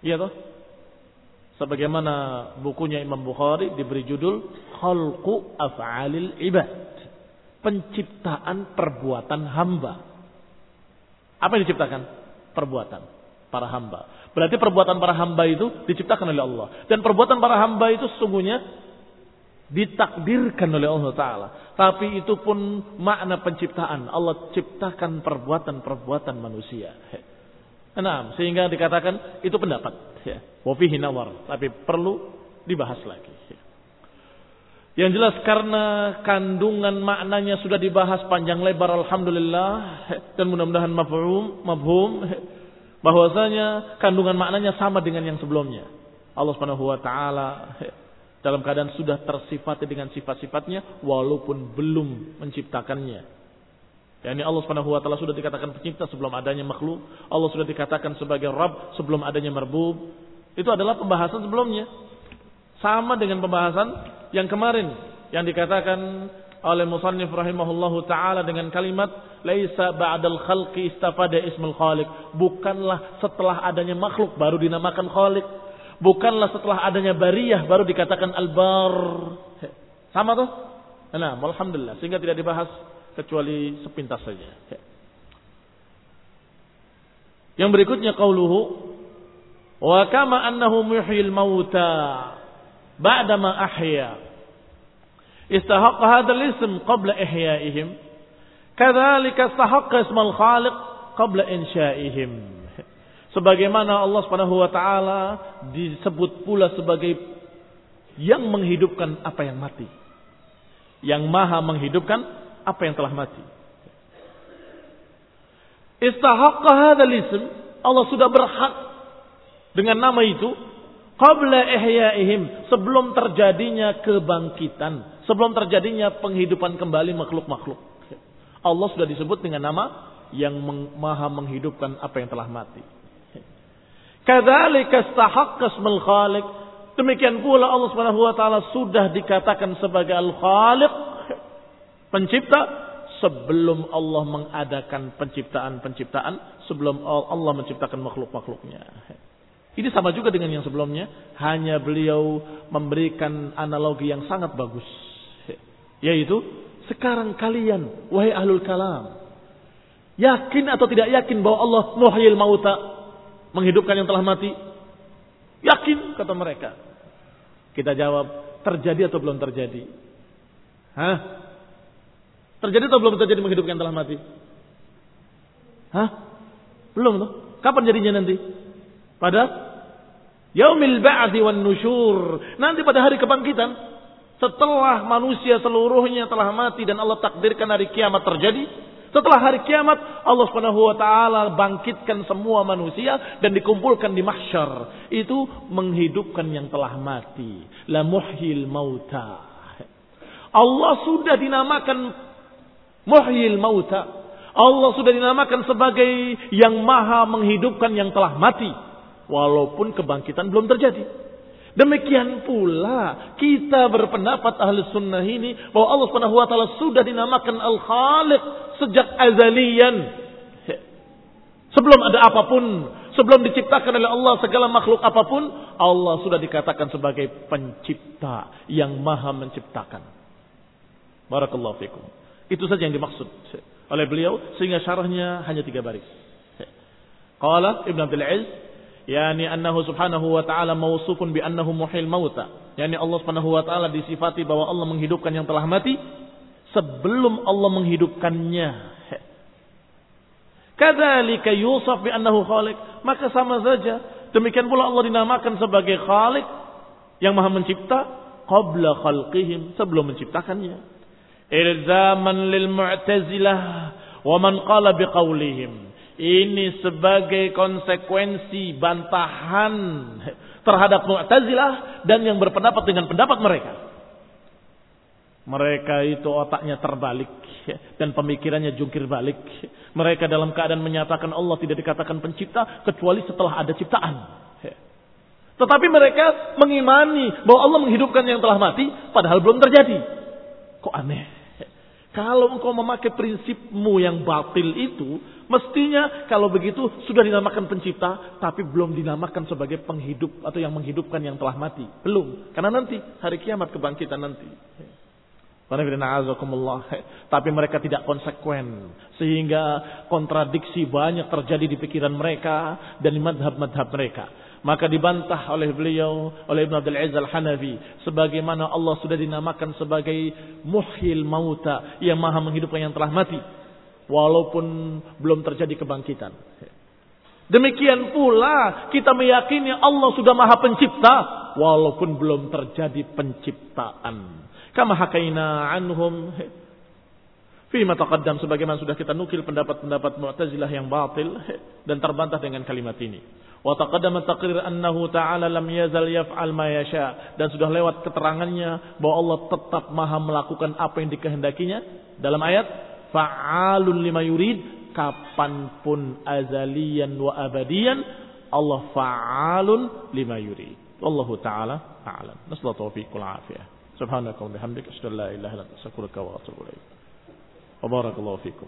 Iya toh? Sebagaimana bukunya Imam Bukhari diberi judul Khalqu Af'alil Ibad. Penciptaan perbuatan hamba. Apa yang diciptakan? perbuatan para hamba. Berarti perbuatan para hamba itu diciptakan oleh Allah. Dan perbuatan para hamba itu sesungguhnya ditakdirkan oleh Allah Ta'ala. Tapi itu pun makna penciptaan. Allah ciptakan perbuatan-perbuatan manusia. Nah, sehingga dikatakan itu pendapat. Ya. Wafihi nawar. Tapi perlu dibahas lagi. Yang jelas karena kandungan maknanya sudah dibahas panjang lebar Alhamdulillah dan mudah-mudahan mafhum, mafhum bahwasanya kandungan maknanya sama dengan yang sebelumnya. Allah Subhanahu wa taala dalam keadaan sudah tersifati dengan sifat-sifatnya walaupun belum menciptakannya. Yani Allah Subhanahu wa taala sudah dikatakan pencipta sebelum adanya makhluk, Allah sudah dikatakan sebagai Rabb sebelum adanya marbub. Itu adalah pembahasan sebelumnya. Sama dengan pembahasan yang kemarin yang dikatakan oleh musannif rahimahullahu taala dengan kalimat laisa ba'dal khalqi istafada ismul khaliq. Bukanlah setelah adanya makhluk baru dinamakan khaliq. Bukanlah setelah adanya bariyah baru dikatakan albar. Sama tuh nah alhamdulillah. Sehingga tidak dibahas kecuali sepintas saja. Yang berikutnya qauluhu wa kama annahu muhyil mauta ba'dama ahya. Istahaq hadzal ism qabla ihyaihim. Kadzalika istahaqqa ismal khaliq qabla insya'ihim. Sebagaimana Allah Subhanahu wa taala disebut pula sebagai yang menghidupkan apa yang mati. Yang maha menghidupkan apa yang telah mati istahaqqa ism Allah sudah berhak dengan nama itu qabla ihyaihim sebelum terjadinya kebangkitan sebelum terjadinya penghidupan kembali makhluk-makhluk. Allah sudah disebut dengan nama yang maha menghidupkan apa yang telah mati. Kadzalika istahaqqa ismul khaliq. Demikian pula Allah Subhanahu wa taala sudah dikatakan sebagai Al-Khaliq, pencipta sebelum Allah mengadakan penciptaan-penciptaan, sebelum Allah menciptakan makhluk-makhluknya. Ini sama juga dengan yang sebelumnya, hanya beliau memberikan analogi yang sangat bagus. Yaitu, sekarang kalian, wahai ahlul kalam, yakin atau tidak yakin bahwa Allah muhyil mauta, menghidupkan yang telah mati? Yakin, kata mereka. Kita jawab, terjadi atau belum terjadi? Hah? Terjadi atau belum terjadi menghidupkan yang telah mati? Hah? Belum tuh. Kapan jadinya nanti? Pada Yaumil ba'di wan nusyur. Nanti pada hari kebangkitan. Setelah manusia seluruhnya telah mati dan Allah takdirkan hari kiamat terjadi. Setelah hari kiamat Allah Subhanahu wa taala bangkitkan semua manusia dan dikumpulkan di mahsyar. Itu menghidupkan yang telah mati. La muhyil mauta. Allah sudah dinamakan muhyil mauta. Allah sudah dinamakan sebagai yang maha menghidupkan yang telah mati walaupun kebangkitan belum terjadi. Demikian pula kita berpendapat ahli sunnah ini bahwa Allah subhanahu wa ta'ala sudah dinamakan Al-Khaliq sejak azalian. Sebelum ada apa pun, sebelum diciptakan oleh Allah segala makhluk apa pun, Allah sudah dikatakan sebagai pencipta yang maha menciptakan. Barakallahu fikum. Itu saja yang dimaksud. Oleh beliau sehingga syarahnya hanya tiga baris. Qala Ibn Abdul Aziz yani annahu subhanahu wa ta'ala mawsufun bi annahu muhyil mauta. Yani Allah subhanahu wa ta'ala disifati bahwa Allah menghidupkan yang telah mati sebelum Allah menghidupkannya. Kadzalika yusaf bi annahu khaliq. Maka sama saja demikian pula Allah dinamakan sebagai khaliq yang maha mencipta qabla khalqihim sebelum menciptakannya ilzaman lil mu'tazilah wa man qala biqaulihim ini sebagai konsekuensi bantahan terhadap Mu'tazilah dan yang berpendapat dengan pendapat mereka. Mereka itu otaknya terbalik dan pemikirannya jungkir balik. Mereka dalam keadaan menyatakan Allah tidak dikatakan pencipta kecuali setelah ada ciptaan. Tetapi mereka mengimani bahwa Allah menghidupkan yang telah mati padahal belum terjadi. Kok aneh? Kalau engkau memakai prinsipmu yang batil itu, Mestinya kalau begitu sudah dinamakan pencipta, tapi belum dinamakan sebagai penghidup atau yang menghidupkan yang telah mati. Belum. Karena nanti, hari kiamat kebangkitan nanti. Tapi mereka tidak konsekuen. Sehingga kontradiksi banyak terjadi di pikiran mereka dan di madhab-madhab mereka. Maka dibantah oleh beliau, oleh Ibn Abdul Aziz Al-Hanafi. Sebagaimana Allah sudah dinamakan sebagai muhyil mauta. Yang maha menghidupkan yang telah mati walaupun belum terjadi kebangkitan. Demikian pula kita meyakini Allah sudah maha pencipta walaupun belum terjadi penciptaan. Kama hakaina anhum Fima taqaddam sebagaimana sudah kita nukil pendapat-pendapat Mu'tazilah yang batil dan terbantah dengan kalimat ini. Wa taqaddama taqrir annahu ta'ala lam yazal yaf'al ma yasha. Dan sudah lewat keterangannya bahwa Allah tetap maha melakukan apa yang dikehendakinya. Dalam ayat fa'alun lima yurid. Kapan pun azalian wa abadian Allah fa'alun lima yurid. Wallahu taala a'lam. Nasallahu taufiq wal afiyah. Subhanaka wa bihamdika la ilaha wa atubu ilaik wa barakallahu fikum